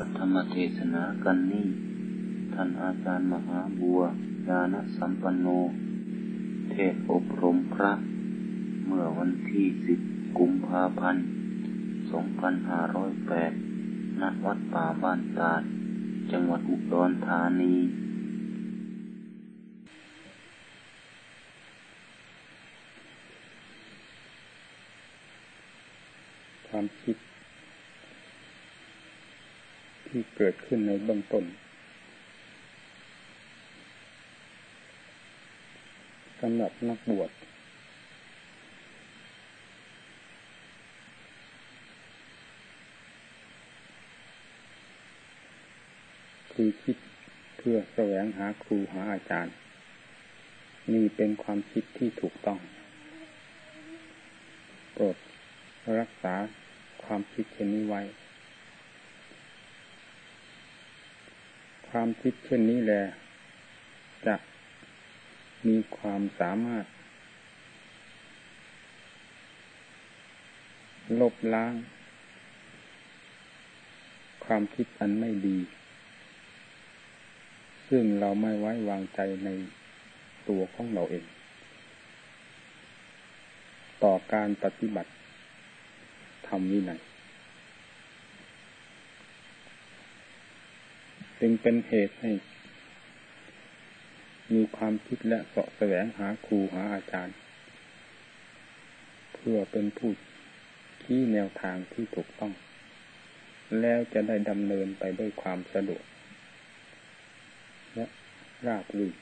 พระธรรมเทศนากันนี้ท่านอาจารย์มหาบัวญาณสัมปันโน เทศอบรมพระ เมื่อวันที่สิบกุมภาพันธ์สองพันห้าร้อยแปดณวัดป่าบ้านตาด จังหวัดอุดรธานีความคิด ที่เกิดขึ้นในเบื้องต้น สำหรับนักบวชคือคิดเพื่อแสวงหาครูหาอาจารย์ นี่เป็นความคิดที่ถูกต้องโปรดรักษาความคิดเช่นนี้ไว้ ความคิดเช่นนี้แหละจะมีความสามารถ ลบล้าง ความคิดอันไม่ดี ซึ่งเราไม่ไว้วางใจในตัวของเราเอง ต่อการปฏิบัติธรรมวินัย จึงเป็นเหตุให้ มีความคิดและเสาะแสวงหาครูหาอาจารย์ เพื่อเป็นผู้ที่แนวทางที่ถูกต้อง แล้วจะได้ดำเนินไปด้วยความสะดวก และราบรื่น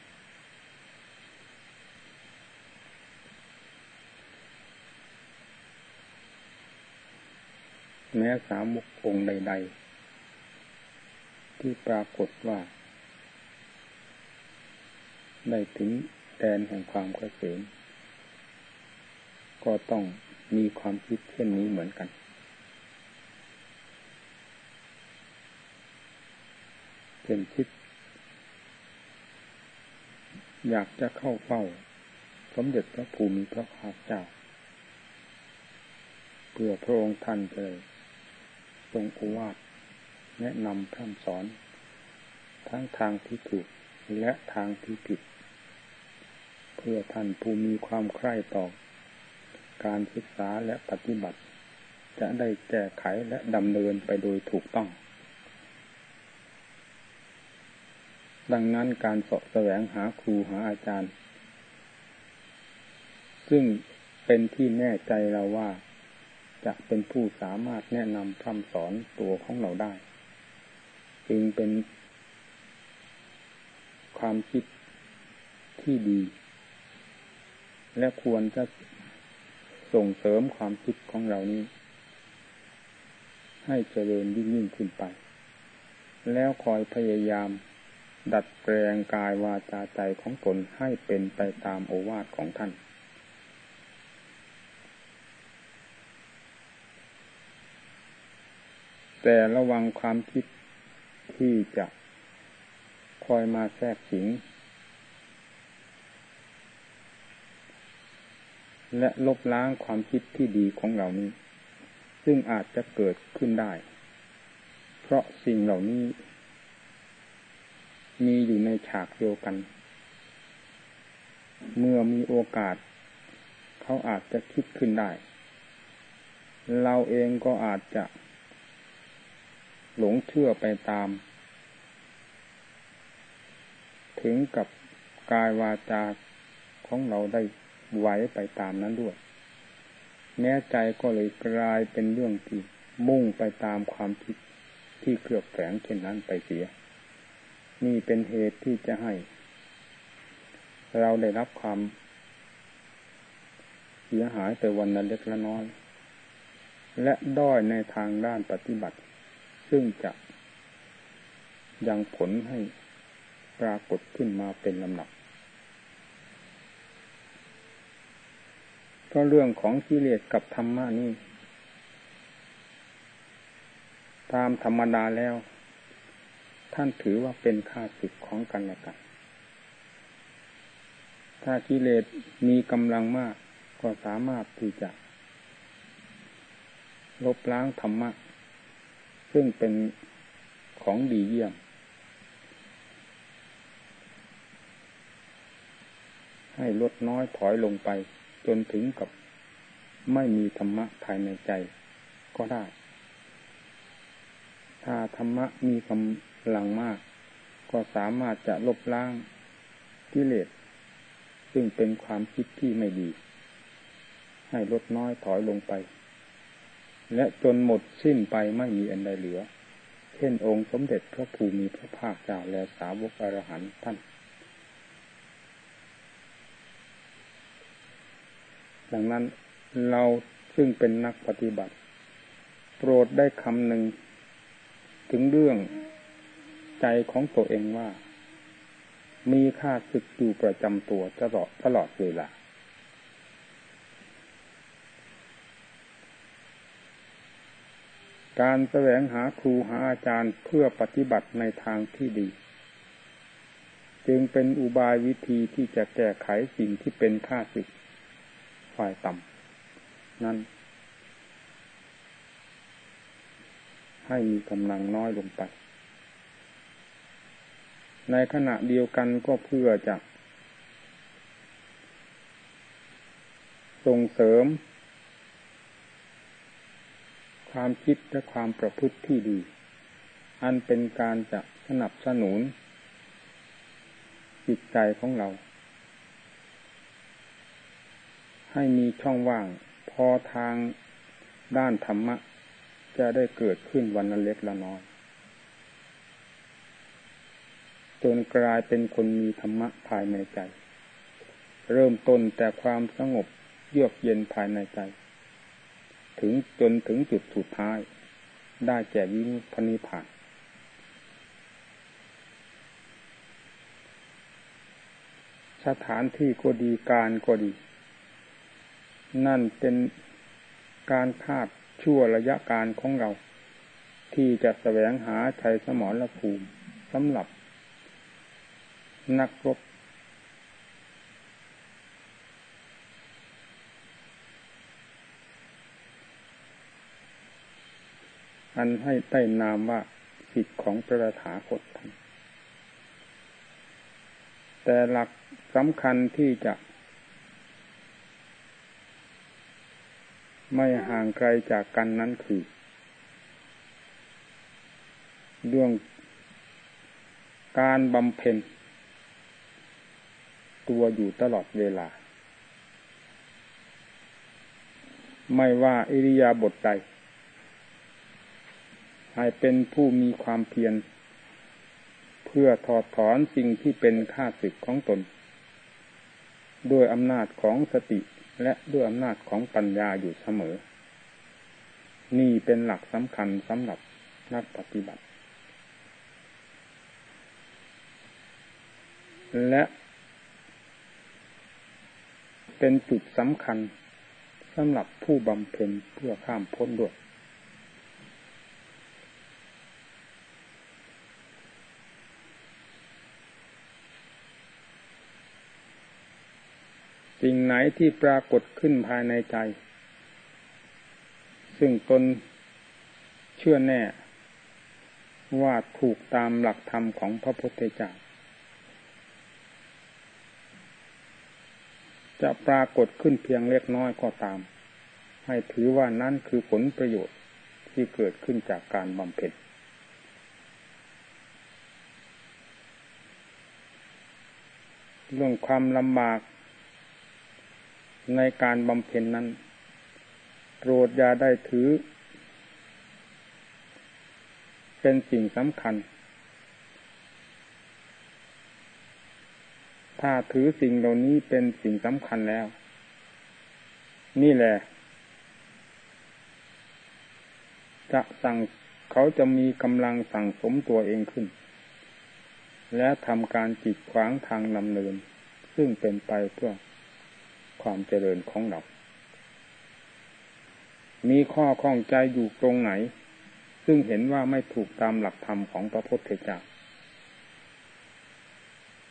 แม้สามุกองใด ๆ ที่ปรากฏว่า ได้ถึงแดนแห่งความเกษมก็ต้องมีความคิดเช่นนี้เหมือนกัน เป็นคิด อยากจะเข้าเฝ้า สมเด็จพระภูมิพระภาคเจ้า เพื่อพระองค์ท่านเลยทรงอวาท แนะนำพร่ำสอน ทั้งทางที่ถูกและทางที่ผิด เพื่อท่านผู้มีความใคร่ต่อ การศึกษาและปฏิบัติ จะได้แก้ไขและดำเนินไปโดยถูกต้อง ดังนั้นการสอบแสวงหาครูหาอาจารย์ ซึ่งเป็นที่แน่ใจเราว่าจะเป็นผู้สามารถแนะนำพร่ำสอนตัวของเราได้ จึงเป็นความคิดที่ดี และควรจะส่งเสริมความคิดของเรานี้ ให้เจริญยิ่งยิ่งขึ้นไป แล้วคอยพยายามดัดแปลงกายวาจาใจของตนให้เป็นไปตามโอวาทของท่าน แต่ระวังความคิด ที่จะคอยมาแทรกสิง และลบล้างความคิดที่ดีของเหล่านี้ ซึ่งอาจจะเกิดขึ้นได้ เพราะสิ่งเหล่านี้ มีอยู่ในฉากเดียวกัน เมื่อมีโอกาส เขาอาจจะคิดขึ้นได้ เราเองก็อาจจะหลงเชื่อไปตาม ถึงกับกายวาจาของเราได้ไหวไปตามนั้นด้วย แม้ใจก็เลยกลายเป็นเรื่องที่มุ่งไปตามความคิดที่เครือบแฝงเช่นนั้นไปเสีย นี่เป็นเหตุที่จะให้ เราได้รับความเสียหายไปวันละเล็กละน้อย และด้อยในทางด้านปฏิบัติ ซึ่งจะยังผลให้ ปรากฏขึ้นมาเป็นลำดับก็เรื่องของกิเลสกับธรรมะนี่ตามธรรมดาแล้ว ท่านถือว่าเป็นค่าศึกของกันและกัน ถ้ากิเลสมีกำลังมากก็สามารถที่จะ ลบล้างธรรมะ ซึ่งเป็นของดีเยี่ยม ให้ลดน้อยถอยลงไป จนถึงกับไม่มีธรรมะภายในใจก็ได้ ถ้าธรรมะมีกำลังมาก ก็สามารถจะลบล้างกิเลสซึ่งเป็นความคิดที่ไม่ดี ให้ลดน้อยถอยลงไป และจนหมดสิ้นไปไม่มีอันใดเหลือ เช่นองค์สมเด็จพระภูมิพระภาคเจ้าและสาวกอรหันต์ท่าน ดังนั้นเราซึ่งเป็นนักปฏิบัติ โปรดได้คำหนึ่ง ถึงเรื่องใจของตัวเองว่า มีค่าศึกอยู่ประจำตัวตลอดตลอดเวลาการแสวงหาครูหาอาจารย์เพื่อปฏิบัติในทางที่ดี จึงเป็นอุบายวิธีที่จะแก้ไขสิ่งที่เป็นค่าศึก ฝ่ายต่ำนั้น ให้มีกำลังน้อยลงไป ในขณะเดียวกันก็เพื่อจะ ส่งเสริม ความคิดและความประพฤติที่ดี อันเป็นการจะสนับสนุนจิตใจของเรา ให้มีช่องว่าง พอทางด้านธรรมะ จะได้เกิดขึ้นวันละเล็กละน้อยจนกลายเป็นคนมีธรรมะภายในใจ เริ่มต้นแต่ความสงบเยือกเย็นภายในใจ ถึงจนถึงจุดสุดท้าย ได้แก่วิมุตตินิพานสถานที่ก็ดีการก็ดี นั่นเป็นการคาดชั่วระยะการของเรา ที่จะแสวงหาชัยสมรภูมิสำหรับ นักรบอันให้ใต้นามว่าสิทธิของพระถาคตท่านแต่หลักสำคัญที่จะ ไม่ห่างไกลจากกันนั้นคือเรื่องการบำเพ็ญ ตัวอยู่ตลอดเวลา ไม่ว่าอิริยาบถใดให้เป็นผู้มีความเพียร เพื่อถอดถอนสิ่งที่เป็นข้าศึกของตน ด้วยอำนาจของสติ และด้วยอำนาจของปัญญาอยู่เสมอ นี่เป็นหลักสำคัญสำหรับนักปฏิบัติ และเป็นจุดสำคัญสำหรับผู้บำเพ็ญเพื่อข้ามพ้นด้วย สิ่งไหนที่ปรากฏขึ้นภายในใจ ซึ่งตนเชื่อแน่ ว่าถูกตามหลักธรรมของพระพุทธเจ้าจะปรากฏขึ้นเพียงเล็กน้อยก็ตาม ให้ถือว่านั่นคือผลประโยชน์ที่เกิดขึ้นจากการบำเพ็ญเรื่องความลำบาก ในการบำเพ็ญนั้น โปรดอย่าได้ถือ เป็นสิ่งสำคัญ ถ้าถือสิ่งเหล่านี้เป็นสิ่งสำคัญแล้ว นี่แหละ จะสั่งเขาจะมีกำลังสั่งสมตัวเองขึ้น และทำการจิตขวางทางนำเนิน ซึ่งเป็นไปเพื่อ ความเจริญของเรา มีข้อข้องใจอยู่ตรงไหน ซึ่งเห็นว่าไม่ถูกตามหลักธรรมของพระพุทธเจ้า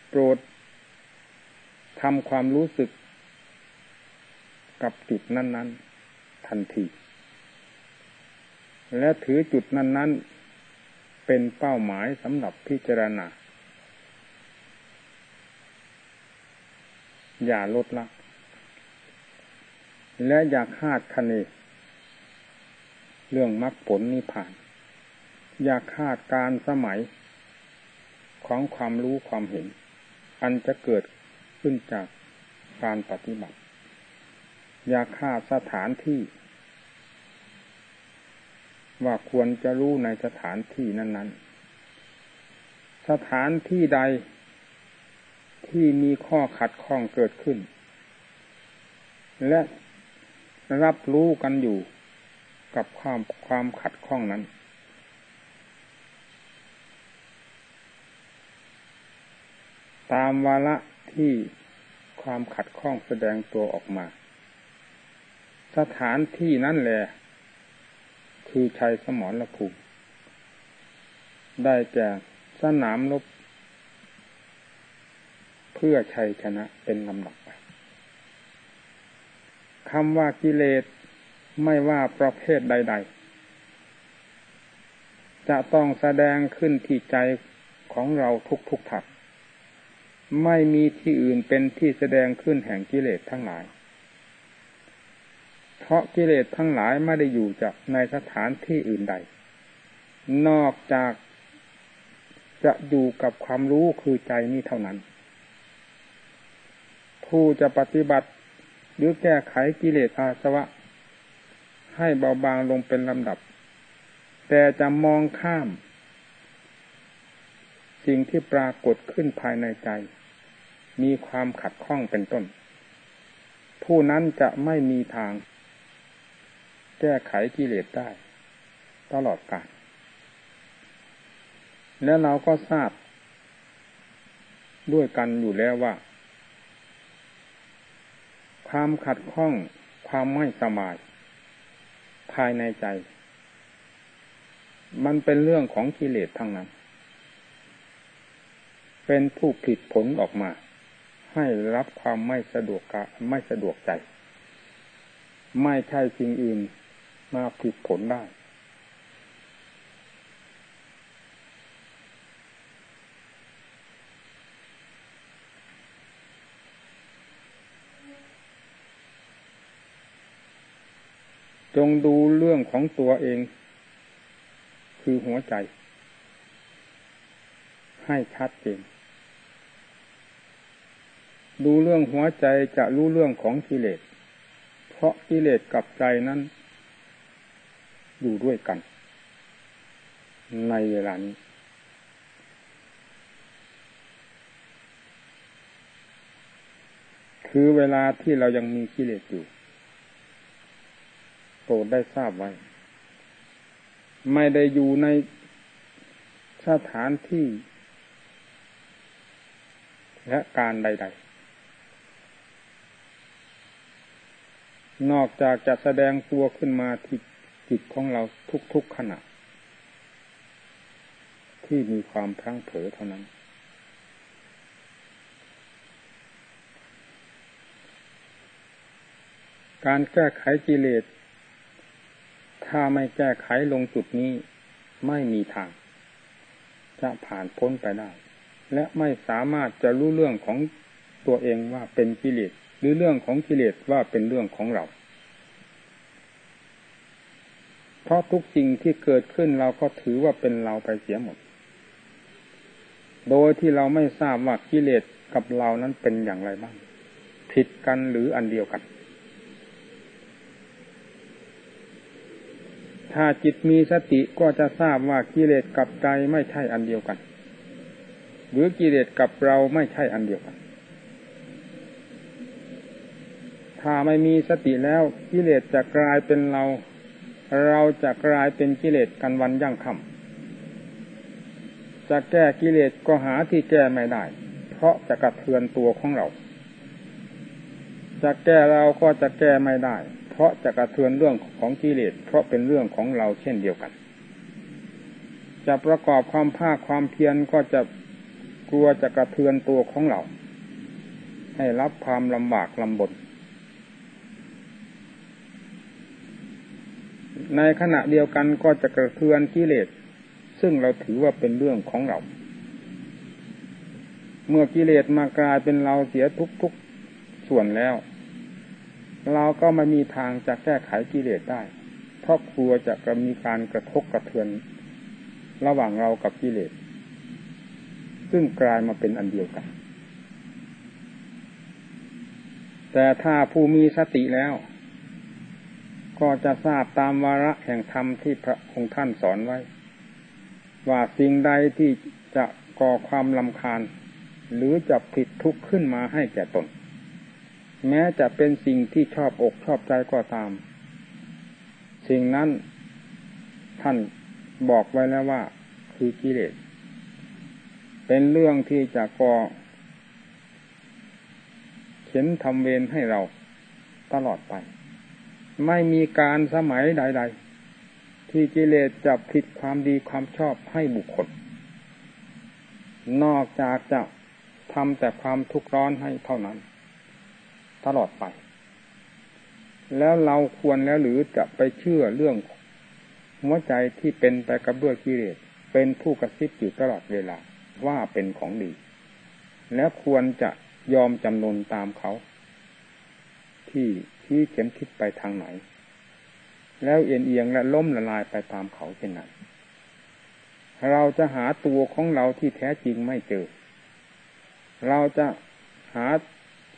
โปรดทำความรู้สึกกับจุดนั้น ๆ ทันที และถือจุดนั้น ๆ เป็นเป้าหมายสำหรับพิจารณาอย่าลดละ และอย่าคาดคะเนเรื่องมรรคผลนิพพาน อย่าคาดการสมัย ของความรู้ความเห็น อันจะเกิดขึ้นจากการปฏิบัติ อย่าคาดสถานที่ ว่าควรจะรู้ในสถานที่นั้น ๆ สถานที่ใดที่มีข้อขัดข้องเกิดขึ้น และ รับรู้กันอยู่กับความความขัดข้องนั้น ตามวาระที่ความขัดข้องแสดงตัวออกมา สถานที่นั่นแหละคือชัยสมรภูมิได้แก่สนามรบเพื่อชัยชนะเป็นลำดับำว่ากิเลสไม่ว่าประเภทใด ๆ จะต้องแสดงขึ้นที่ใจของเราทุกๆถัดไม่มีที่อื่นเป็นที่แสดงขึ้นแห่งกิเลสทั้งหลาย เพราะกิเลสทั้งหลายไม่ได้อยู่จากในสถานที่อื่นใด นอกจากจะอยู่กับความรู้คือใจนี้เท่านั้น ผู้จะปฏิบัติ หรือแก้ไขกิเลสอาสวะ ให้เบาบางลงเป็นลำดับ แต่จะมองข้าม สิ่งที่ปรากฏขึ้นภายในใจ มีความขัดข้องเป็นต้น ผู้นั้นจะไม่มีทาง แก้ไขกิเลสได้ ตลอดกาลและเราก็ทราบด้วยกันอยู่แล้วว่า ความขัดข้องความไม่สบาย ภายในใจ มันเป็นเรื่องของกิเลสทั้งนั้น เป็นผู้ผิดผลออกมา ให้รับความไม่สะดวกกะไม่สะดวกใจ ไม่ใช่สิ่งอื่นมาผิดผลได้ จงดูเรื่องของตัวเอง คือหัวใจ ให้ชัดเจนดูเรื่องหัวใจจะรู้เรื่องของกิเลส เพราะกิเลสกับใจนั้น อยู่ด้วยกัน ในเวลานี้ คือเวลาที่เรายังมีกิเลสอยู่ โปรดได้ทราบไว้ ไม่ได้อยู่ในสถานที่และการใด ๆ นอกจากจะแสดงตัวขึ้นมาที่จิตของเราทุกๆขณะ ที่มีความพลั้งเผลอเท่านั้น การแก้ไขกิเลส ถ้าไม่แก้ไขลงจุดนี้ไม่มีทาง จะผ่านพ้นไปได้ และไม่สามารถจะรู้เรื่องของตัวเองว่าเป็นกิเลสหรือเรื่องของกิเลสว่าเป็นเรื่องของเรา เพราะทุกสิ่งที่เกิดขึ้นเราก็ถือว่าเป็นเราไปเสียหมด โดยที่เราไม่ทราบว่ากิเลสกับเรานั้นเป็นอย่างไรบ้างผิดกันหรืออันเดียวกัน ถ้าจิตมีสติก็จะทราบว่ากิเลสกับใจไม่ใช่อันเดียวกัน หรือกิเลสกับเราไม่ใช่อันเดียวกัน ถ้าไม่มีสติแล้วกิเลสจะกลายเป็นเรา เราจะกลายเป็นกิเลสกันวันยั่งค่ำจะแก้กิเลสก็หาที่แก้ไม่ได้ เพราะจะกระเทือนตัวของเรา จะแก้เราก็จะแก้ไม่ได้ เพราะจะกระเทือนเรื่องของกิเลสเพราะเป็นเรื่องของเราเช่นเดียวกัน จะประกอบความภาคความเพียรก็จะกลัวจะกระเทือนตัวของเรา ให้รับความลำบากลำบนในขณะเดียวกันก็จะกระเทือนกิเลส ซึ่งเราถือว่าเป็นเรื่องของเรา เมื่อกิเลสมากลายเป็นเราเสียทุกๆส่วนแล้ว เราก็ไม่มีทางจะแก้ไขกิเลสได้ เพราะกลัวจะกมีการกระทบกระเทือน ระหว่างเรากับกิเลส ซึ่งกลายมาเป็นอันเดียวกัน แต่ถ้าผู้มีสติแล้ว ก็จะทราบตามวาระแห่งธรรมที่พระองค์ท่านสอนไว้ ว่าสิ่งใดที่จะก่อความลำคาญ หรือจะผิดทุกข์ขึ้นมาให้แก่ตน แม้จะเป็นสิ่งที่ชอบอกชอบใจก็ตาม สิ่งนั้นท่านบอกไว้แล้วว่าคือกิเลส เป็นเรื่องที่จะก่อเข็นทำเวรให้เราตลอดไป ไม่มีการสมัยใด ๆ ที่กิเลสจะผิดความดีความชอบให้บุคคล นอกจากจะทำแต่ความทุกข์ร้อนให้เท่านั้น ตลอดไป แล้วเราควรแล้วหรือจะไปเชื่อเรื่องหัวใจที่เป็นไปกับด้วยกิเลสเป็นผู้กระซิบอยู่ตลอดเวลาว่าเป็นของดี และควรจะยอมจำนนตามเขา ที่ที่เข็มคิดไปทางไหน แล้วเอียงเอียงและล้มละลายไปตามเขาเช่นนั้นเราจะหาตัวของเราที่แท้จริงไม่เจอ เราจะหา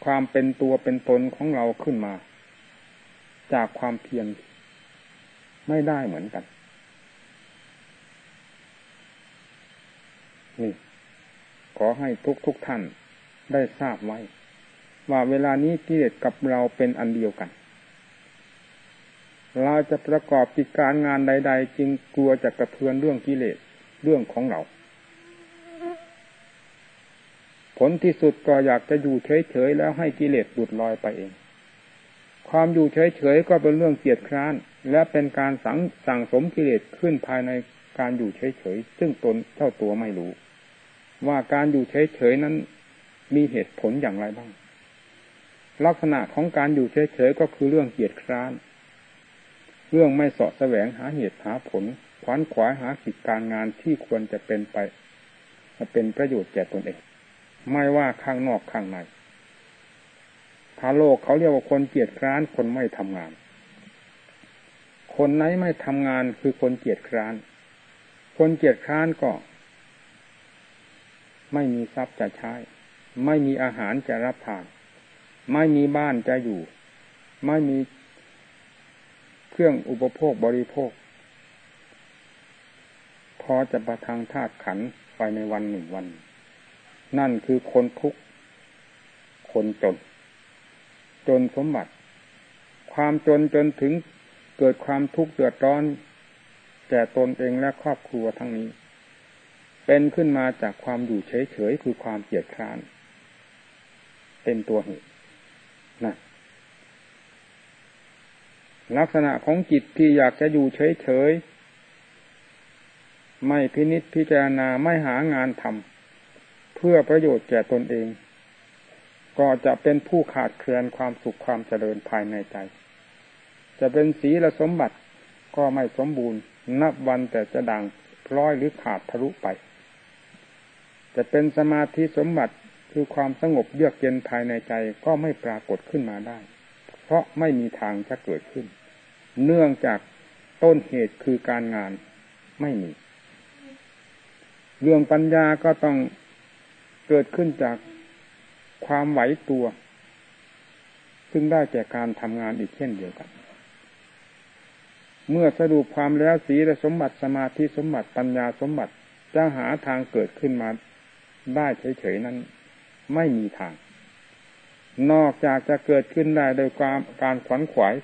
ความเป็นตัวเป็นตนของเราขึ้นมา จากความเพียรไม่ได้เหมือนกัน นี่ ขอให้ทุกทุกท่านได้ทราบไว้ ว่าเวลานี้กิเลสกับเราเป็นอันเดียวกัน เราจะประกอบกิจการงานใด ๆ จึงกลัวจะกระเทือนเรื่องกิเลสเรื่องของเรา ผลที่สุดก็อยากจะอยู่เฉยๆแล้วให้กิเลสหลุดลอยไปเอง ความอยู่เฉยๆก็เป็นเรื่องเกียดคร้าน และเป็นการสั่งสั่งสมกิเลสขึ้นภายในการอยู่เฉยๆซึ่งตนเจ้าตัวไม่รู้ ว่าการอยู่เฉยๆนั้นมีเหตุผลอย่างไรบ้าง ลักษณะของการอยู่เฉยๆก็คือเรื่องเกียดคร้าน เรื่องไม่สอดแสวงหาเหตุหาผลขวานขวายหากิจการงานที่ควรจะเป็นไปเป็นประโยชน์แก่ตนเอง ไม่ว่าข้างนอกข้างในถ้าโลกเขาเรียกว่าคนเกียดคร้านคนไม่ทำงาน คนไหนไม่ทำงานคือคนเกียดคร้าน คนเกียดคร้านก็ ไม่มีทรัพย์จะใช้ ไม่มีอาหารจะรับทาน ไม่มีบ้านจะอยู่ ไม่มีเครื่องอุปโภคบริโภค พอจะประทังธาตุขันไปในวันหนึ่งวันนั่ นั่นคือคนทุกข์คนจน จนสมบัติ ความจนจนถึงเกิดความทุกข์เดือดร้อนแก่ตนเองและครอบครัวทั้งนี้ เป็นขึ้นมาจากความอยู่เฉยๆคือความเกียดคร้าน เป็นตัวเหตุนะลักษณะของจิตที่อยากจะอยู่เฉยๆไม่พินิจพิจารณาไม่หางานทำ เพื่อประโยชน์แก่ตนเอง ก็จะเป็นผู้ขาดเคลื่อนความสุขความเจริญภายในใจ จะเป็นศีลสมบัติก็ไม่สมบูรณ์ นับวันแต่จะดังพร้อยหรือขาดทะลุไป จะเป็นสมาธิสมบัติคือความสงบเยือกเย็นภายในใจก็ไม่ปรากฏขึ้นมาได้ เพราะไม่มีทางจะเกิดขึ้น เนื่องจากต้นเหตุคือการงานไม่มี เรื่องปัญญาก็ต้อง เกิดขึ้นจากความไหวตัว ซึ่งได้แก่การทำงานอีกเช่นเดียวกัน เมื่อสรุปความแล้วสีและสมบัติสมาธิสมบัติปัญญาสมบัติจะหาทางเกิดขึ้นมาได้เฉยๆนั้น ไม่มีทาง นอกจากจะเกิดขึ้นได้โดยความการขวัญขวาย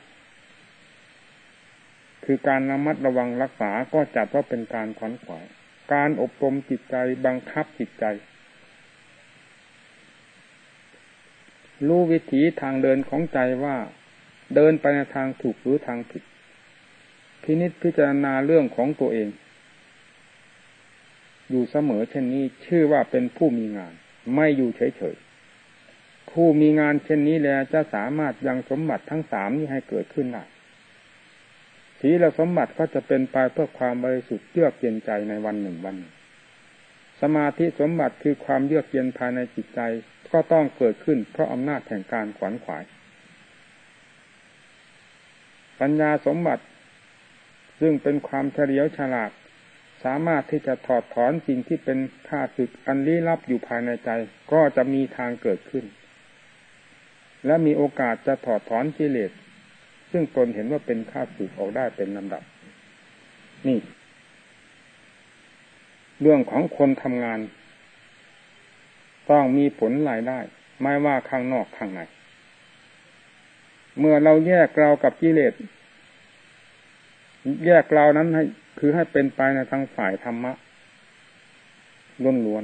คือการระมัดระวังรักษาก็จัดว่าเป็นการขวัญขวาย การอบรมจิตใจบังคับจิตใจ รู้วิถีทางเดินของใจว่าเดินไปในทางถูกหรือทางผิด พินิจพิจารณาเรื่องของตัวเอง อยู่เสมอเช่นนี้ชื่อว่าเป็นผู้มีงาน ไม่อยู่เฉยๆผู้มีงานเช่นนี้แล้วจะสามารถยังสมบัติทั้งสามนี้ให้เกิดขึ้นได้ศีลสมบัติก็จะเป็นไปเพื่อความบริสุทธิ์เยือกเย็นใจในวันหนึ่งวันหนึ่ง สมาธิสมบัติคือความเยือกเย็นภายในจิตใจก็ต้องเกิดขึ้นเพราะอำนาจแห่งการขวนขวาย ปัญญาสมบัติ ซึ่งเป็นความเฉลียวฉลาด สามารถที่จะถอดถอนสิ่งที่เป็นข้าศึกอันลี้ลับอยู่ภายในใจ ก็จะมีทางเกิดขึ้น และมีโอกาสจะถอดถอนกิเลสซึ่งตนเห็นว่าเป็นข้าศึกออกได้เป็นลำดับ นี่ เรื่องของคนทำงาน ต้องมีผลรายได้ ไม่ว่าข้างนอกข้างใน เมื่อเราแยกเรากับกิเลสแยกเรานั้นให้คือให้เป็นไปในทางฝ่ายธรรมะล้วน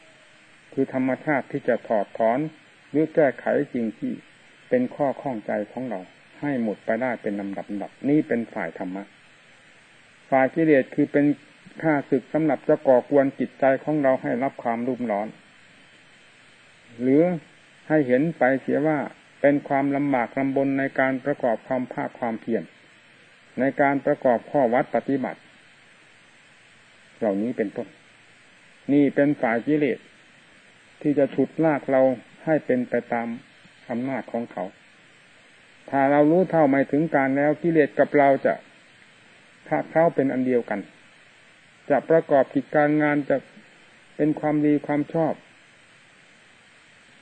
ๆคือธรรมชาติที่จะถอดถอนหรือแก้ไขสิ่งที่เป็นข้อข้องใจของเรา ให้หมดไปได้เป็นลำดับดับ นี่เป็นฝ่ายธรรมะ ฝ่ายกิเลสคือเป็น ข้าศึกสำหรับจะก่อกวนจิตใจของเราให้รับความรุ่มร้อน หรือให้เห็นไปเสียว่าเป็นความลำบากลำบนในการประกอบความภาคความเพียรในการประกอบข้อวัดปฏิบัติ เหล่านี้เป็นต้น นี่เป็นฝ่ายกิเลสที่จะฉุดลากเราให้เป็นไปตามอำนาจของเขา ถ้าเรารู้เท่าไม่ถึงการแล้วกิเลสกับเราจะถ้าเข้าเป็นอันเดียวกัน จะประกอบกิจการงานจะเป็นความดีความชอบ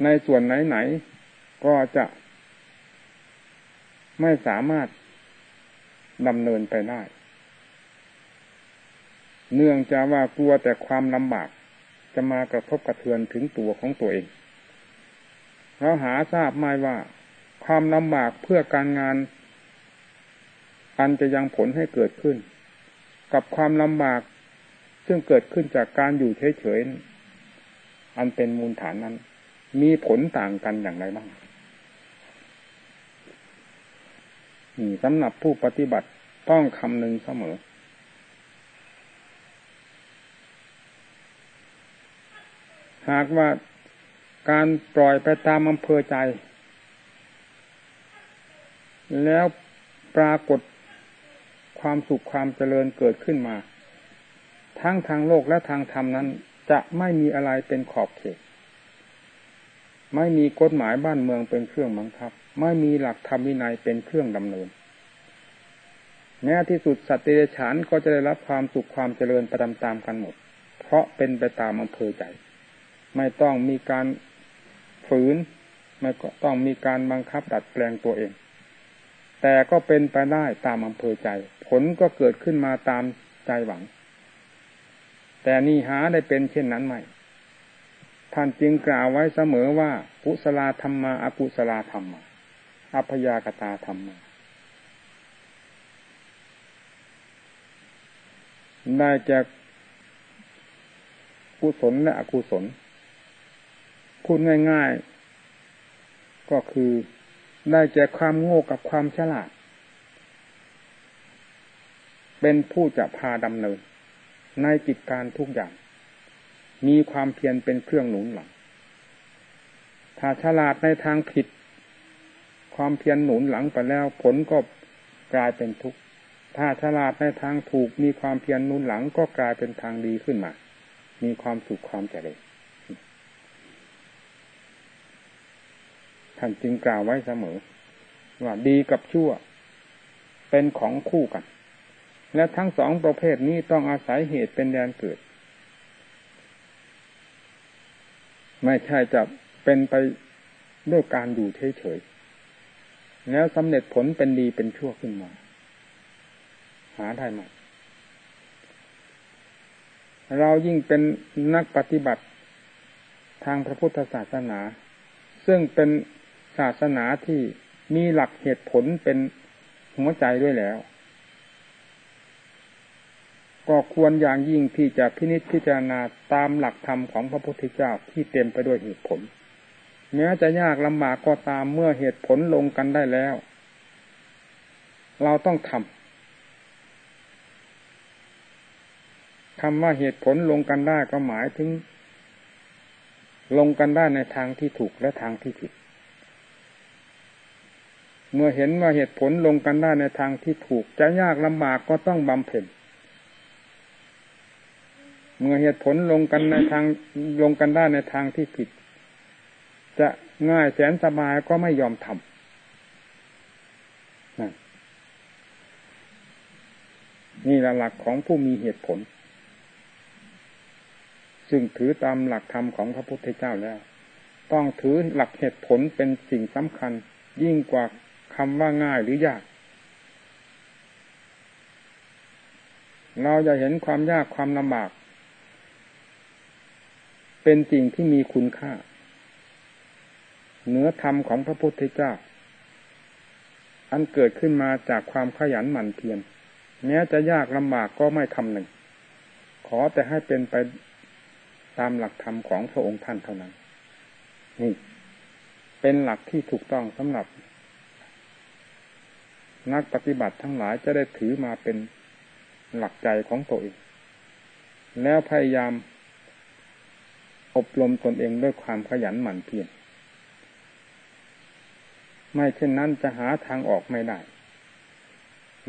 ในส่วนไหนๆก็จะไม่สามารถดำเนินไปได้ เนื่องจากว่ากลัวแต่ความลำบากจะมากระทบกระเทือนถึงตัวของตัวเองเราหาทราบไม่ว่า ความลำบากเพื่อการงาน อันจะยังผลให้เกิดขึ้น กับความลำบาก ซึ่งเกิดขึ้นจากการอยู่เฉยๆอันเป็นมูลฐานนั้น มีผลต่างกันอย่างไรบ้างนี่สำหรับผู้ปฏิบัติต้องคำนึงเสมอ หากว่าการปล่อยไปตามอำเภอใจ แล้วปรากฏความสุขความเจริญเกิดขึ้นมา ทั้งทางโลกและทางธรรมนั้น จะไม่มีอะไรเป็นขอบเขต ไม่มีกฎหมายบ้านเมืองเป็นเครื่องบังคับ ไม่มีหลักธรรมวินัยเป็นเครื่องดำเนินแม้ที่สุดสัตว์เดรัจฉานก็จะได้รับความสุขความเจริญประดามตามกันหมด เพราะเป็นไปตามอำเภอใจ ไม่ต้องมีการฝืน ไม่ก็ต้องมีการบังคับดัดแปลงตัวเอง แต่ก็เป็นไปได้ตามอำเภอใจ ผลก็เกิดขึ้นมาตามใจหวัง แต่นี่หาได้เป็นเช่นนั้นไหมท่านจึงกล่าวไว้เสมอว่ากุศลธรรมาอกุศลธรรมาอัพยากตาธรรมาได้จากกุศลและอกุศลพูดง่ายๆ ก็คือได้แก่ความโง่กับความฉลาด เป็นผู้จะพาดำเนิน ในกิจการทุกอย่าง มีความเพียรเป็นเครื่องหนุนหลัง ถ้าฉลาดในทางผิด ความเพียรหนุนหลังไปแล้ว ผลก็กลายเป็นทุกข์ ถ้าฉลาดในทางถูก มีความเพียรหนุนหลังก็กลายเป็นทางดีขึ้นมา มีความสุขความเจริญท่านจึงกล่าวไว้เสมอ ว่าดีกับชั่ว เป็นของคู่กัน และทั้งสองประเภทนี้ต้องอาศัยเหตุเป็นแดนเกิด ไม่ใช่จะเป็นไปด้วยการอยู่เฉยๆแล้วสำเร็จผลเป็นดีเป็นชั่วขึ้นมา หาได้ไหมเรายิ่งเป็นนักปฏิบัติทางพระพุทธศาสนา ซึ่งเป็นศาสนาที่มีหลักเหตุผลเป็นหัวใจด้วยแล้ว ก็ควรอย่างยิ่งที่จะพินิจพิจารณาตามหลักธรรมของพระพุทธเจ้าที่เต็มไปด้วยเหตุผลแม้จะยากลำบากก็ตามเมื่อเหตุผลลงกันได้แล้ว เราต้องทำคำว่าเหตุผลลงกันได้ก็หมายถึง ลงกันได้ในทางที่ถูกและทางที่ผิด เมื่อเห็นว่าเหตุผลลงกันได้ในทางที่ถูก จะยากลำบากก็ต้องบำเพ็ญ เมื่อเหตุผลลงกันในทางลงกันได้ในทางที่ผิด จะง่ายแสนสบายก็ไม่ยอมทำนี่ละหลักของผู้มีเหตุผล ซึ่งถือตามหลักธรรมของพระพุทธเจ้าแล้ว ต้องถือหลักเหตุผลเป็นสิ่งสำคัญ ยิ่งกว่าคำว่าง่ายหรือยาก เราจะเห็นความยากความลำบาก เป็นสิ่งที่มีคุณค่า เหนือธรรมของพระพุทธเจ้า อันเกิดขึ้นมาจากความขยันหมั่นเพียรแม้จะยากลำบากก็ไม่คำหนึ่ง ขอแต่ให้เป็นไปตามหลักธรรมของพระองค์ท่านเท่านั้น นี่ เป็นหลักที่ถูกต้องสำหรับ นักปฏิบัติทั้งหลายจะได้ถือมาเป็นหลักใจของตัวเอง แล้วพยายาม อบรมตนเองด้วยความขยันหมั่นเพียรไม่เช่นนั้นจะหาทางออกไม่ได้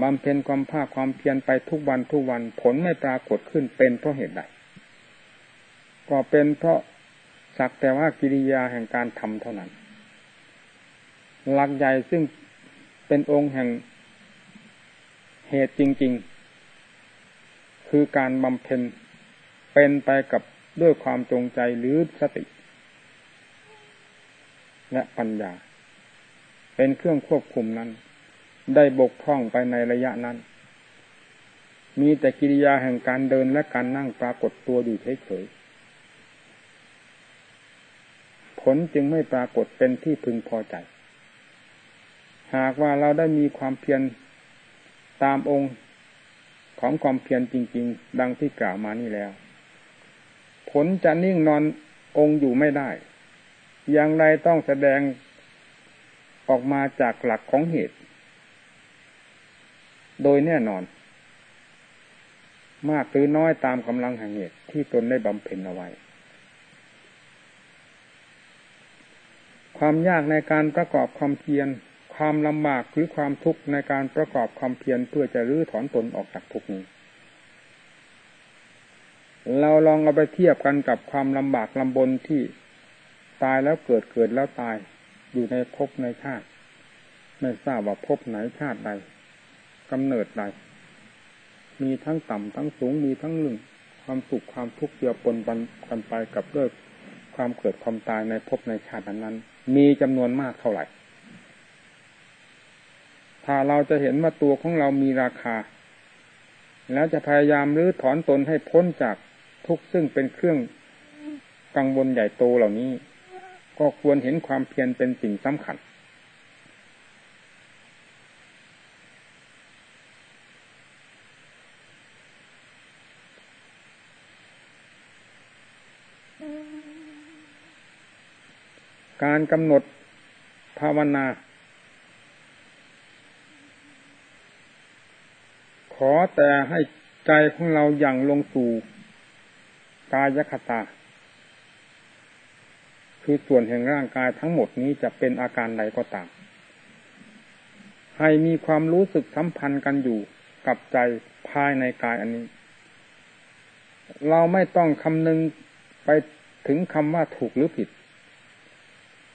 บำเพ็ญความภาคความเพียรไปทุกวันทุกวันผลไม่ปรากฏขึ้นเป็นเพราะเหตุใดก็เป็นเพราะสักแต่ว่ากิริยาแห่งการทำเท่านั้น หลักใหญ่ซึ่งเป็นองค์แห่งเหตุจริง ๆ คือการบำเพ็ญเป็นไปกับ ด้วยความจงใจหรือสติ และปัญญา เป็นเครื่องควบคุมนั้น ได้บกพร่องไปในระยะนั้น มีแต่กิริยาแห่งการเดินและการนั่งปรากฏตัวอยู่เฉยๆผลจึงไม่ปรากฏเป็นที่พึงพอใจ หากว่าเราได้มีความเพียรตามองค์ของความเพียรจริง ๆ ดังที่กล่าวมานี่แล้ว ผลจะนิ่งนอนองค์อยู่ไม่ได้ อย่างไรต้องแสดงออกมาจากหลักของเหตุ โดยแน่นอน มากหรือน้อยตามกำลังแห่งเหตุที่ตนได้บำเพ็ญเอาไว้ ความยากในการประกอบความเพียร ความลำบากหรือความทุกข์ในการประกอบความเพียรเพื่อจะรื้อถอนตนออกจากทุกข์นี้ เราลองเอาไปเทียบกันกับความลำบากลำบนที่ตายแล้วเกิดเกิดแล้วตายอยู่ในภพในชาติ ไม่ทราบว่าภพไหนชาติใดกำเนิดใดมีทั้งต่ำทั้งสูงมีทั้งหนึ่ง ความสุขความทุกข์เกี่ยวปนกันไปกับเรื่องความเกิดความตายในภพในชาตินั้น มีจำนวนมากเท่าไหร่ ถ้าเราจะเห็นว่าตัวของเรามีราคา แล้วจะพยายามรื้อถอนตนให้พ้นจาก ทุกข์ซึ่งเป็นเครื่องกังวลใหญ่โตเหล่านี้ ก็ควรเห็นความเพียรเป็นสิ่งสำคัญ การกำหนดภาวนา ขอแต่ให้ใจของเราอย่างลงสู่ กายคตา คือส่วนแห่งร่างกายทั้งหมดนี้จะเป็นอาการใดก็ตาม ให้มีความรู้สึกสัมพันธ์กันอยู่กับใจภายในกายอันนี้ เราไม่ต้องคำนึงไปถึงคำว่าถูกหรือผิด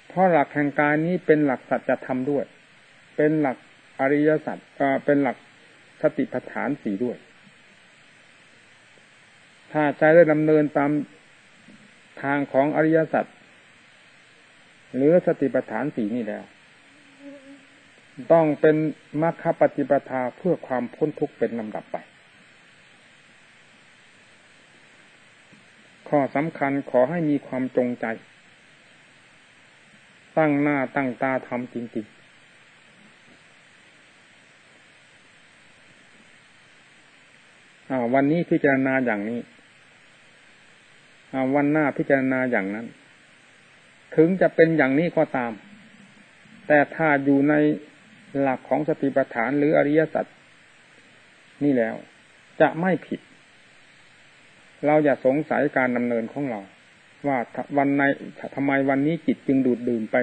เพราะหลักแห่งกายนี้เป็นหลักสัจธรรมด้วย เป็นหลักอริยสัจเป็นหลักสติปัฏฐานสี่ด้วย ถ้าใจได้ดำเนินตามทางของอริยสัจหรือสติปัฏฐานสี่นี่แล้ว ต้องเป็นมรรคปฏิปทาเพื่อความพ้นทุกข์เป็นลำดับไป ข้อสำคัญขอให้มีความจงใจ ตั้งหน้าตั้งตาทำจริงๆวันนี้พิจารณาอย่างนี้ วันหน้าพิจารณาอย่างนั้น ถึงจะเป็นอย่างนี้ก็ตาม แต่ถ้าอยู่ในหลักของสติปัฏฐานหรืออริยสัจนี่แล้ว จะไม่ผิด เราอย่าสงสัยการดำเนินของเรา ว่าวันในทำไมวันนี้จิตจึงดูดดื่มไป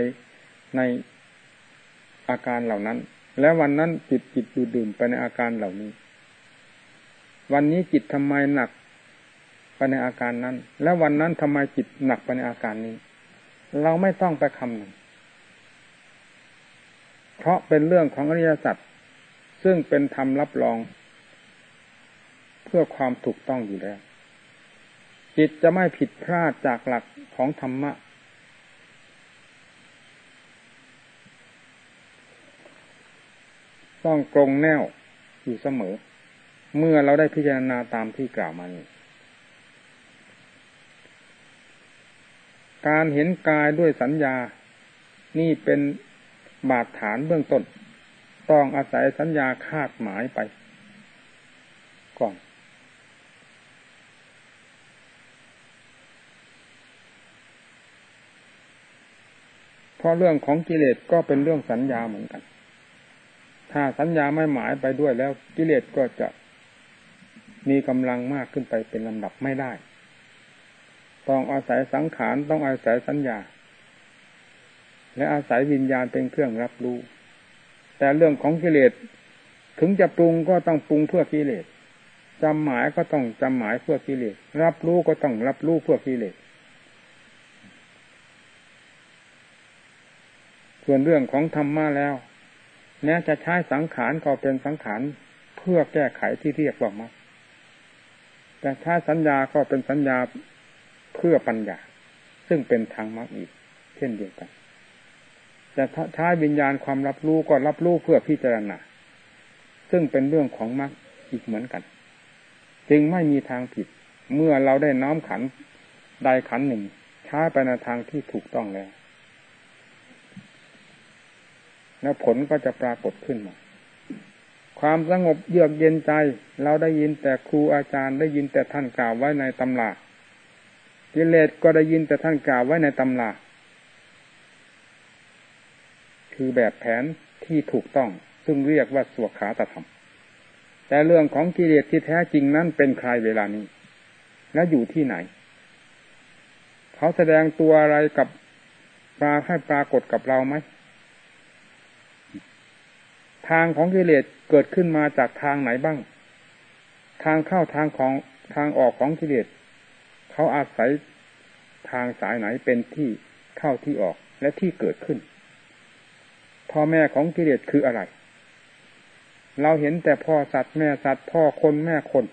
ในอาการเหล่านั้น และวันนั้นจิตจิตดูดื่มไปในอาการเหล่านี้ วันนี้จิตทำไมหนัก ไปในอาการนั้น และวันนั้นทำไมจิตหนักไปในอาการนี้ เราไม่ต้องไปคำหนึ่ง เพราะเป็นเรื่องของอริยสัจซึ่งเป็นธรรมรับรอง เพื่อความถูกต้องอยู่แล้ว จิตจะไม่ผิดพลาดจากหลักของธรรมะ ต้องกรงแนวอยู่เสมอ เมื่อเราได้พิจารณาตามที่กล่าวมานี้ การเห็นกายด้วยสัญญา นี่เป็นบาดฐานเบื้องต้น ต้องอาศัยสัญญาคาดหมายไปก่อน เพราะเรื่องของกิเลสก็เป็นเรื่องสัญญาเหมือนกัน ถ้าสัญญาไม่หมายไปด้วยแล้วกิเลสก็จะมีกำลังมากขึ้นไปเป็นลำดับไม่ได้ ต้องอาศัยสังขารต้องอาศัยสัญญา และอาศัยวิญญาณเป็นเครื่องรับรู้ แต่เรื่องของกิเลสถึงจะปรุงก็ต้องปรุงเพื่อกิเลสจำหมายก็ต้องจำหมายเพื่อกิเลสรับรู้ก็ต้องรับรู้เพื่อกิเลสส่วนเรื่องของธรรมะแล้วแม้จะใช้สังขารก็เป็นสังขารเพื่อแก้ไขที่เรียกว่ามาจะใช้สัญญาก็เป็นสัญญา เพื่อปัญญา ซึ่งเป็นทางมรรคอีก เช่นเดียวกันแต่ท้ายวิญญาณความรับรู้ก็รับรู้เพื่อพิจารณาซึ่งเป็นเรื่องของมรรคอีกเหมือนกัน จึงไม่มีทางผิด เมื่อเราได้น้อมขันใดขันหนึ่งช้าไปในทางที่ถูกต้องแล้ว แล้วผลก็จะปรากฏขึ้นมา ความสงบเยือกเย็นใจ เราได้ยินแต่ครูอาจารย์ได้ยินแต่ท่านกล่าวไว้ในตำรา กิเลสก็ได้ยินแต่ท่านกล่าวไว้ในตำราคือแบบแผนที่ถูกต้อง ซึ่งเรียกว่าสวขาตธรรม แต่เรื่องของกิเลสที่แท้จริงนั้นเป็นใครเวลานี้ และอยู่ที่ไหน เขาแสดงตัวอะไรกับปราให้ปรากฏกับเราไหมทางของกิเลสเกิดขึ้นมาจากทางไหนบ้าง ทางเข้าทางของทางออกของกิเลส เขาอาศัยทางสายไหนเป็นที่เข้าที่ออกและที่เกิดขึ้น พ่อแม่ของกิเลสคืออะไร เราเห็นแต่พ่อสัตว์แม่สัตว์พ่อคนแม่คน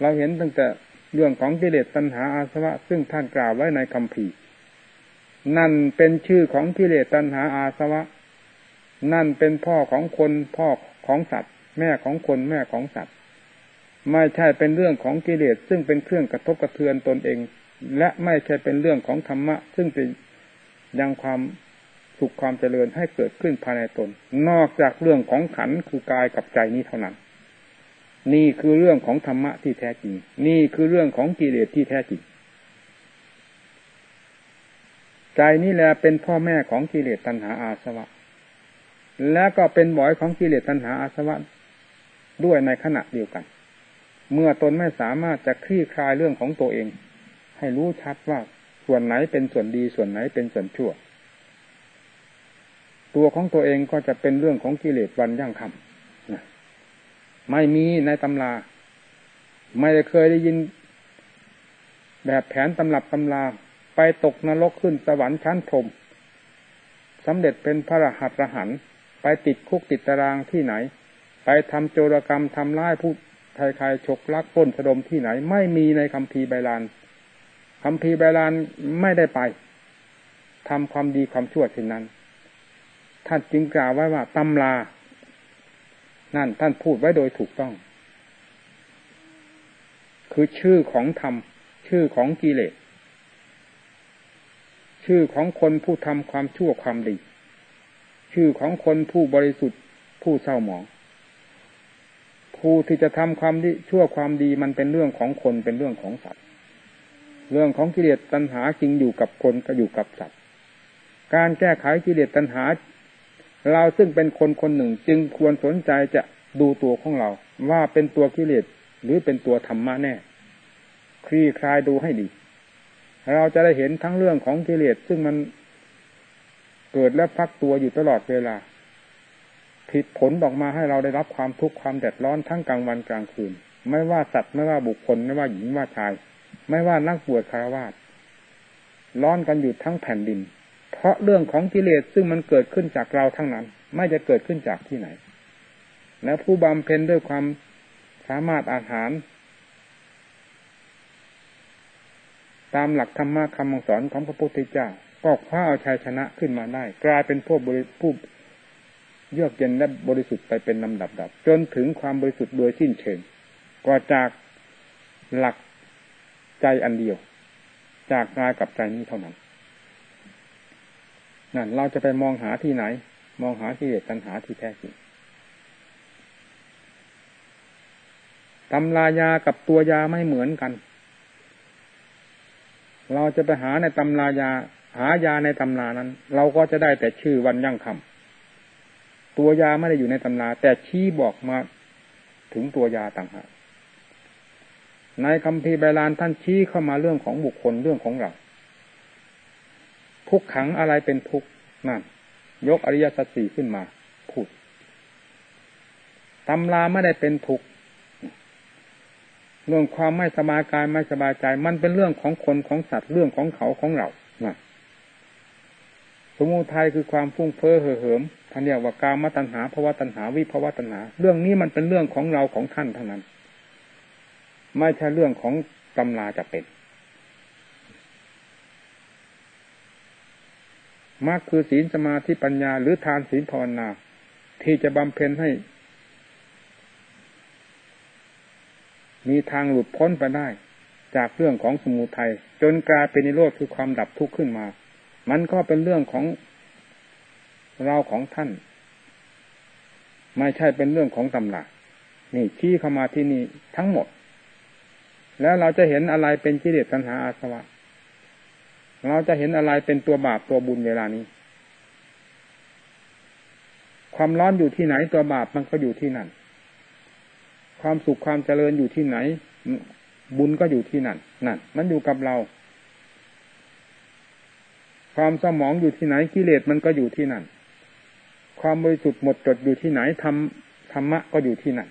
เราเห็นตั้งแต่เรื่องของกิเลสตัณหาอาสวะ ซึ่งท่านกล่าวไว้ในคำภีนั่นเป็นชื่อของกิเลสตัณหาอาสวะ นั่นเป็นพ่อของคนพ่อของสัตว์ แม่ของคนแม่ของสัตว์ ไม่ใช่เป็นเรื่องของกิเลสซึ่งเป็นเครื่องกระทบกระเทือนตนเอง และไม่ใช่เป็นเรื่องของธรรมะ ซึ่งเป็นยังความสุขความเจริญให้เกิดขึ้นภายในตน นอกจากเรื่องของขันคือกายกับใจนี้เท่านั้น นี่คือเรื่องของธรรมะที่แท้จริง นี่คือเรื่องของกิเลสที่แท้จริง ใจนี้แหละเป็นพ่อแม่ของกิเลสตัณหาอาสวะ และก็เป็นบ่อยของกิเลสตัณหาอาสวะด้วยในขณะเดียวกัน เมื่อตนไม่สามารถจะคลี่คลายเรื่องของตัวเอง ให้รู้ชัดว่าส่วนไหนเป็นส่วนดีส่วนไหนเป็นส่วนชั่ว ตัวของตัวเองก็จะเป็นเรื่องของกิเลสวันยั่งคำนะไม่มีในตำรา ไม่ได้เคยได้ยิน แบบแผนตำรับตำราไปตกนรกขึ้นสวรรค์ชั้นพรมสำเร็จเป็นพระรหัสรหันไปติดคุกติดตารางที่ไหน ไปทำโจรกรรมทำร้ายผู้ ใครๆฉกลักป้นสะดมที่ไหน ไม่มีในคำพีใบลานคำพีใบลานไม่ได้ไปทำความดีความชั่วเช่นนั้น ท่านจึงกล่าวไว้ว่าตำลา นั่นท่านพูดไว้โดยถูกต้อง คือชื่อของธรรม ชื่อของกิเลส ชื่อของคนผู้ทำความชั่วความดี ชื่อของคนผู้บริสุทธิ์ผู้เศร้าหมอง ผู้ที่จะทำความดีชั่วความดีมันเป็นเรื่องของคนเป็นเรื่องของสัตว์ เรื่องของกิเลสตัณหาจริงอยู่กับคนก็อยู่กับสัตว์ การแก้ไขกิเลสตัณหา เราซึ่งเป็นคนคนหนึ่งจึงควรสนใจจะดูตัวของเรา ว่าเป็นตัวกิเลสหรือเป็นตัวธรรมะแน่ คลี่คลายดูให้ดี เราจะได้เห็นทั้งเรื่องของกิเลสซึ่งมันเกิดและพักตัวอยู่ตลอดเวลา ผิดผลออกมาให้เราได้รับความทุกข์ความเดือดร้อนทั้งกลางวันกลางคืน ไม่ว่าสัตว์ไม่ว่าบุคคลไม่ว่าหญิงว่าชาย ไม่ว่านักบวชคารวาสร้อนกันอยู่ทั้งแผ่นดิน เพราะเรื่องของกิเลสซึ่งมันเกิดขึ้นจากเราทั้งนั้น ไม่จะเกิดขึ้นจากที่ไหน และผู้บำเพ็ญด้วยความสามารถอาหาร ตามหลักธรรมะคำสอนของพระพุทธเจ้าก็คว้าเอาชัยชนะขึ้นมาได้ กลายเป็นผู้บริผู้ เยือกเย็นและบริสุทธิ์ไปเป็นลำดับดับจนถึงความบริสุทธิ์โดยสิ้นเชิงก็จากหลักใจอันเดียว จากกายกับใจนี้เท่านั้นนั่นเราจะไปมองหาที่ไหน มองหาที่เหตุตัณหาที่แท้จริงตำรายากับตัวยาไม่เหมือนกัน เราจะไปหาในตำรายา หายาในตำรานั้น เราก็จะได้แต่ชื่อวันยั่งคำ ตัวยาไม่ได้อยู่ในตำราแต่ชี้บอกมาถึงตัวยาต่างหากในคำพีใบลานท่านชี้เข้ามาเรื่องของบุคคลเรื่องของเราทุกขังอะไรเป็นทุกนั่นยกอริยสัจสี่ขึ้นมาพูดตำราไม่ได้เป็นทุกเรื่องความไม่สบายกายไม่สบายใจ มันเป็นเรื่องของคนของสัตว์เรื่องของเขาของเรานะ สมุทัยคือความฟุ้งเฟ้อเห่อเหิมท่านเรียกว่ากามตัณหาภาวะตัณหาวิภาวะตัณหา เรื่องนี้มันเป็นเรื่องของเราของท่านเท่านั้น ไม่ใช่เรื่องของตำราจะเป็นมรรคคือศีลสมาธิปัญญา หรือทานศีลภาวนา ที่จะบำเพ็ญให้ มีทางหลุดพ้นไปได้ จากเรื่องของสมุทัยจนกลายเป็นนิโรธคือความดับทุกข์ขึ้นมา มันก็เป็นเรื่องของเราของท่าน ไม่ใช่เป็นเรื่องของตำหนักนี่ชี้เข้ามาที่นี่ทั้งหมด แล้วเราจะเห็นอะไรเป็นกิเลสตัณหาอาสวะ เราจะเห็นอะไรเป็นตัวบาปตัวบุญเวลานี้ ความร้อนอยู่ที่ไหนตัวบาปมันก็อยู่ที่นั่น ความสุขความเจริญอยู่ที่ไหน บุญก็อยู่ที่นั่นนั่น มันอยู่กับเรา ความสมองอยู่ที่ไหนกิเลสมันก็อยู่ที่นั่น ความบริสุทธิ์หมดจดอยู่ที่ไหนธรรมธรรมะก็อยู่ที่นั่น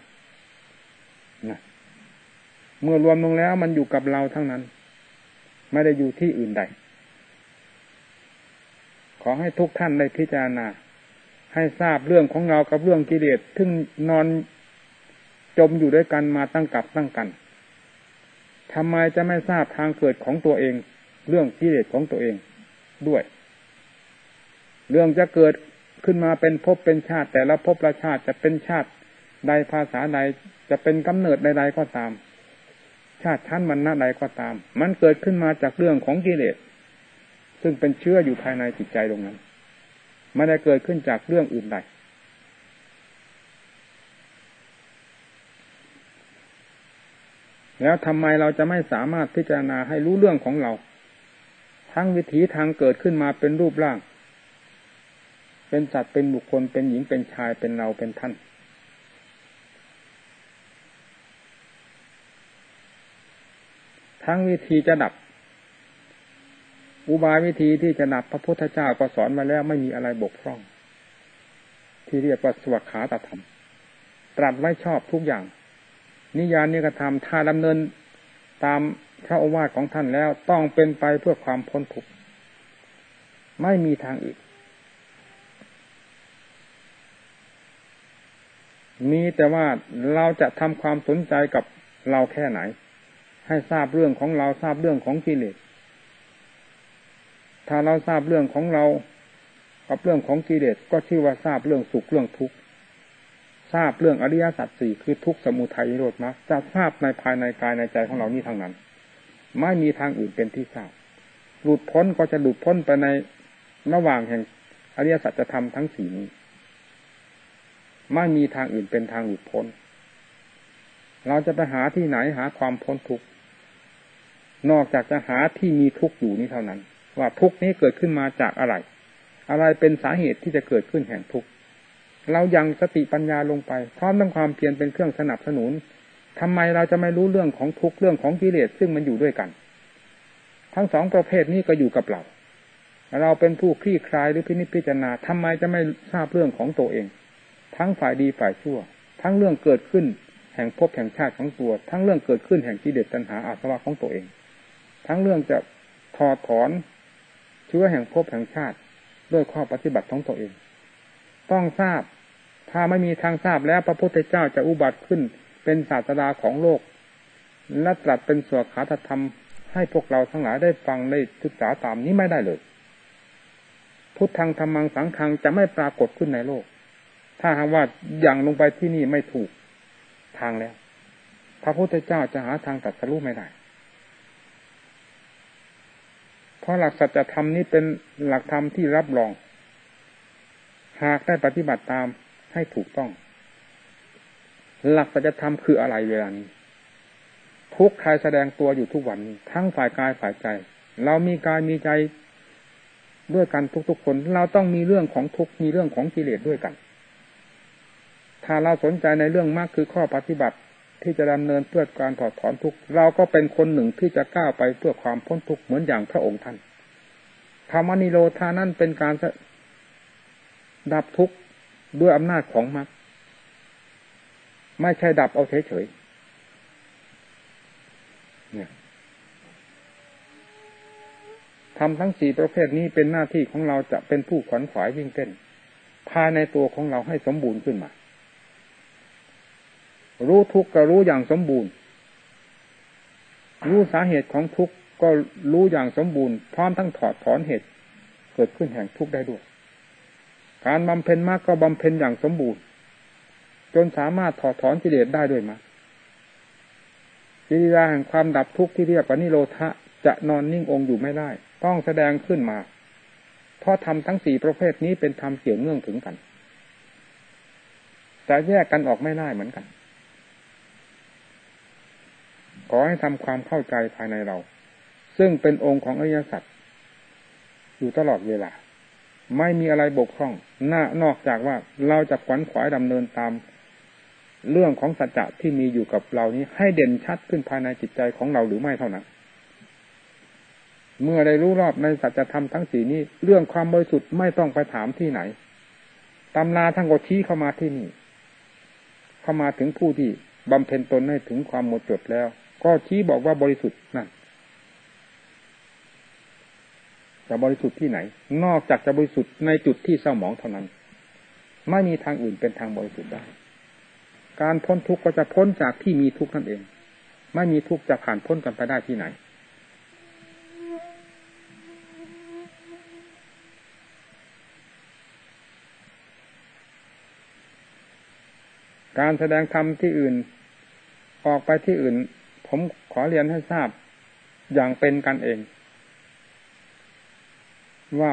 นะเมื่อรวมลงแล้วมันอยู่กับเราทั้งนั้น ไม่ได้อยู่ที่อื่นใด ขอให้ทุกท่านได้พิจารณา ให้ทราบเรื่องของเรากับเรื่องกิเลสทึ่งนอนจมอยู่ด้วยกันมาตั้งกับตั้งกันทำไมจะไม่ทราบทางเกิดของตัวเอง เรื่องกิเลสของตัวเอง ด้วย เรื่องจะเกิดขึ้นมาเป็นภพเป็นชาติ แต่ละภพละชาติจะเป็นชาติใดภาษาใดจะเป็นกำเนิดใดๆก็ตาม ชาติชั้นมันหน้าใดก็ตาม มันเกิดขึ้นมาจากเรื่องของกิเลสซึ่งเป็นเชื้ออยู่ภายในจิตใจตรงนั้นไม่ได้เกิดขึ้นจากเรื่องอื่นใดแล้วทำไมเราจะไม่สามารถพิจารณาให้รู้เรื่องของเรา ทั้งวิถีทางเกิดขึ้นมาเป็นรูปร่าง เป็นสัตว์เป็นบุคคลเป็นหญิงเป็นชายเป็นเราเป็นท่าน ทั้งวิธีจะดับ อุบายวิธีที่จะดับพระพุทธเจ้าก็สอนมาแล้วไม่มีอะไรบกพร่อง ที่เรียกว่าสวัขาตธรรม ตรัสไว้ชอบทุกอย่าง นิยานนิกระทำถ้าดำเนินตาม พระโอวาทของท่านแล้วต้องเป็นไปเพื่อความพ้นทุกข์ไม่มีทางอื่นมีแต่ว่าเราจะทำความสนใจกับเราแค่ไหน ให้ทราบเรื่องของเราทราบเรื่องของกิเลสถ้าเราทราบเรื่องของเรากับเรื่องของกิเลสก็ชื่อว่าทราบเรื่องสุขเรื่องทุกข์ทราบเรื่องอริยสัจสี่คือทุกสมุทัยโรดมรรคจะทราบในภายในกายในใจของเรานี่ทางนั้น ไม่มีทางอื่นเป็นที่ทราบหลุดพ้นก็จะหลุดพ้นไปในระหว่างแห่งอริยสัจธรรมทั้งสี่นี้ไม่มีทางอื่นเป็นทางหลุดพ้น เราจะไปหาที่ไหนหาความพ้นทุกข์นอกจากจะหาที่มีทุกข์อยู่นี้เท่านั้น ว่าทุกข์นี้เกิดขึ้นมาจากอะไร อะไรเป็นสาเหตุที่จะเกิดขึ้นแห่งทุกข์เรายังสติปัญญาลงไปพร้อมทั้งความเพียรเป็นเครื่องสนับสนุน ทำไมเราจะไม่รู้เรื่องของทุกเรื่องของกิเลสซึ่งมันอยู่ด้วยกัน ทั้งสองประเภทนี้ก็อยู่กับเรา เราเป็นผู้คลี่คลายหรือพินิจพิจารณาทำไมจะไม่ทราบเรื่องของตัวเอง ทั้งฝ่ายดีฝ่ายชั่ว ทั้งเรื่องเกิดขึ้นแห่งภพแห่งชาติของตัว ทั้งเรื่องเกิดขึ้นแห่งกิเลสตัณหาอาสวะของตัวเอง ทั้งเรื่องจะถอดถอนเชื้อแห่งภพแห่งชาติด้วยข้อปฏิบัติของตัวเอง ต้องทราบ ถ้าไม่มีทางทราบแล้วพระพุทธเจ้าจะอุบัติขึ้น เป็นศาสดาของโลกและตรัสเป็นสวขาธรรม ให้พวกเราทั้งหลายได้ฟังได้ศึกษาตามนี้ไม่ได้เลยพุทธังธรรมังสังฆังจะไม่ปรากฏขึ้นในโลก ถ้าหากว่าอย่างลงไปที่นี่ไม่ถูกทางแล้ว พระพุทธเจ้าจะหาทางตัดสู้ไม่ได้ เพราะหลักสัจธรรมนี้เป็นหลักธรรมที่รับรอง หากได้ปฏิบัติตามให้ถูกต้อง หลักสัจธรรมคืออะไรเวลานี้ ทุกใครแสดงตัวอยู่ทุกวันนี้ ทั้งฝ่ายกายฝ่ายใจ เรามีกายมีใจด้วยกันทุกๆคน เราต้องมีเรื่องของทุกมีเรื่องของกิเลสด้วยกัน ถ้าเราสนใจในเรื่องมากคือข้อปฏิบัติที่จะดำเนินเพื่อการถอดถอนทุกเราก็เป็นคนหนึ่งที่จะก้าวไปเพื่อความพ้นทุกเหมือนอย่างพระองค์ท่านธรรมนิโรธานั้นเป็นการดับทุกข์ด้วยอำนาจของมรรค ไม่ใช่ดับเอาเฉยๆเนี่ยทำทั้งสี่ประเภทนี้เป็นหน้าที่ของเราจะเป็นผู้ขวัญขวายวิ่งเต้น ภายในตัวของเราให้สมบูรณ์ขึ้นมา รู้ทุกข์ก็รู้อย่างสมบูรณ์ รู้สาเหตุของทุกข์ก็รู้อย่างสมบูรณ์พร้อมทั้งถอดถอนเหตุ เกิดขึ้นแห่งทุกข์ได้ด้วย การบำเพ็ญมากก็บำเพ็ญอย่างสมบูรณ์ นสามารถถอดถอนกิเลสได้ด้วยมากกิริยาแห่งความดับทุกข์ที่เรียกว่านิโรธะจะนอนนิ่งองค์อยู่ไม่ได้ ต้องแสดงขึ้นมา เพราะทำทั้งสี่ประเภทนี้เป็นธรรมเกี่ยวเนื่องถึงกันแต่แยกกันออกไม่ได้เหมือนกัน ขอให้ทำความเข้าใจภายในเรา ซึ่งเป็นองค์ของอริยสัจอยู่ตลอดเวลา ไม่มีอะไรบกพร่องหน้านอกจากว่าเราจะขวัญขวายดำเนินตาม เรื่องของสัจจะที่มีอยู่กับเรานี้ ให้เด่นชัดขึ้นภายในจิตใจของเราหรือไม่เท่านั้น เมื่อได้รู้รอบในสัจธรรมทั้งสี่นี้ เรื่องความบริสุทธิ์ไม่ต้องไปถามที่ไหนตำราทั้งกชี้เข้ามาที่นี่เข้ามาถึงผู้ที่บำเพ็ญตนให้ถึงความหมดจดแล้ว ก็ชี้บอกว่าบริสุทธิ์นั่นจะบริสุทธิ์ที่ไหน นอกจากจะบริสุทธิ์ในจุดที่เศร้าหมองเท่านั้น ไม่มีทางอื่นเป็นทางบริสุทธิ์ได้ การพ้นทุกข์ก็จะพ้นจากที่มีทุกข์นั่นเอง ไม่มีทุกข์จะผ่านพ้นกันไปได้ที่ไหน การแสดงธรรมที่อื่น ออกไปที่อื่น ผมขอเรียนให้ทราบอย่างเป็นกันเอง ว่า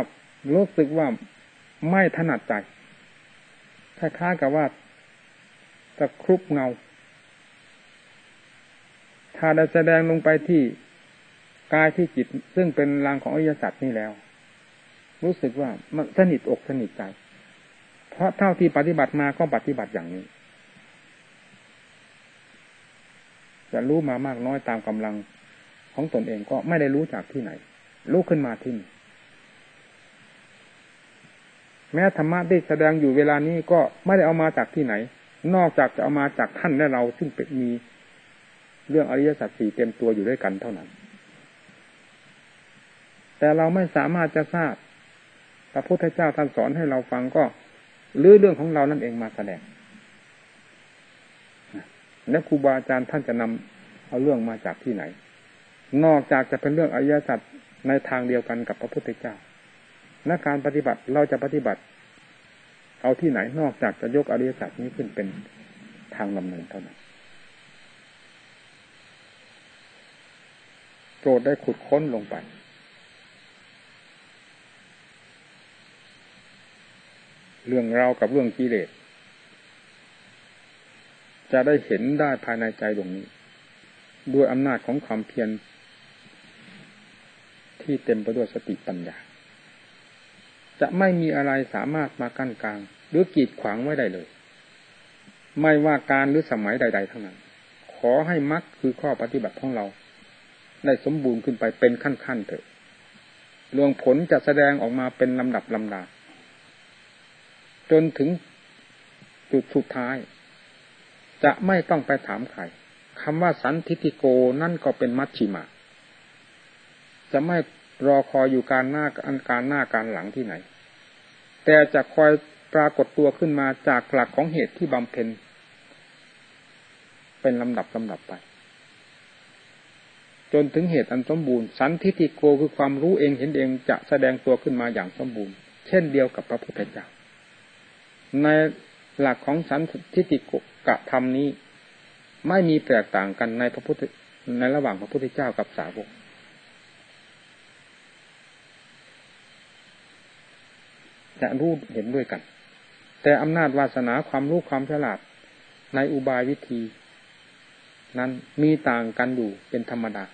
รู้สึกว่าไม่ถนัดใจคล้ายๆกับว่า จะครุบเงา ถ้าได้แสดงลงไปที่กายที่จิต ซึ่งเป็นรางของอริยสัจนี่แล้ว รู้สึกว่ามันสนิทอกสนิทใจ เพราะเท่าที่ปฏิบัติมาก็ปฏิบัติอย่างนี้ จะรู้มามากน้อยตามกำลังของตนเองก็ไม่ได้รู้จากที่ไหน รู้ขึ้นมาที่นี่แม้ธรรมะที่แสดงอยู่เวลานี้ก็ไม่ได้เอามาจากที่ไหน นอกจากจะเอามาจากท่านและเราซึ่งเป็นมีเรื่องอริยสัจสี่เต็มตัวอยู่ด้วยกันเท่านั้น แต่เราไม่สามารถจะทราบพระพุทธเจ้าท่านสอนให้เราฟังก็ลื้อเรื่องของเรานั่นเองมาแสดงและครูบาอาจารย์ท่านจะนำเอาเรื่องมาจากที่ไหน นอกจากจะเป็นเรื่องอริยสัจในทางเดียวกันกับพระพุทธเจ้าและการปฏิบัติเราจะปฏิบัติ เอาที่ไหนนอกจากจะยกอริยสัจนี้ขึ้นเป็นทางดำเนินเท่านั้นโปรดได้ขุดค้นลงไป เรื่องเรากับเรื่องกิเลสจะได้เห็นได้ภายในใจดวงนี้ ด้วยอำนาจของความเพียรที่เต็มไปด้วยสติปัญญา จะไม่มีอะไรสามารถมากั้นกลาง รือกีดขวางไว้ได้เลย ไม่ว่าการหรือสมัยใด ๆ ทั้งนั้น ขอให้มักคือข้อปฏิบัติของเรา ได้สมบูรณ์ขึ้นไปเป็นขั้นๆเถอะเรื่องผลจะแสดงออกมาเป็นลำดับลำดาจนถึงจุดสุดท้าย จะไม่ต้องไปถามใครคำว่าสันทิติโกนั่นก็เป็นมัชชิมา จะไม่รอคอยอยู่การหน้าอันการหน้าการหลังที่ไหน แต่จะคอย ปรากฏตัวขึ้นมาจากหลักของเหตุที่บำเพ็ญ เป็นลำดับลำดับไป จนถึงเหตุอันสมบูรณ์ สันทิติโกคือความรู้เองเห็นเองจะแสดงตัวขึ้นมาอย่างสมบูรณ์ เช่นเดียวกับพระพุทธเจ้าในหลักของสันทิติโกกะธรรมนี้ ไม่มีแตกต่างกันในพระพุทธในระหว่างพระพุทธเจ้ากับสาวกจะรู้เห็นด้วยกัน แต่อำนาจวาสนาความรู้ความฉลาดในอุบายวิธี นั้นมีต่างกันอยู่เป็นธรรมดา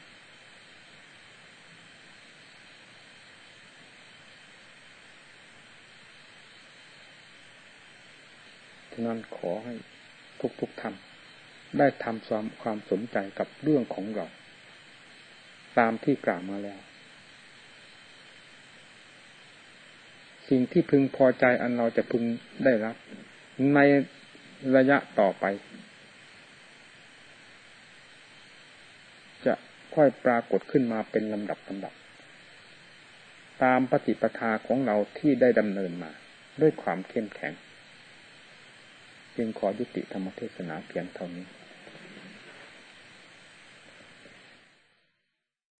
ฉะนั้นขอให้ทุกๆทำได้ทำความความสนใจกับเรื่องของเรา ตามที่กล่าวมาแล้ว สิ่งที่พึงพอใจอันเราจะพึงได้รับ ในระยะต่อไป จะค่อยปรากฏขึ้นมาเป็นลำดับลำดับ ตามปฏิปทาของเราที่ได้ดำเนินมา ด้วยความเข้มแข็ง จึงขอยุติธรรมเทศนาเพียงเท่านี้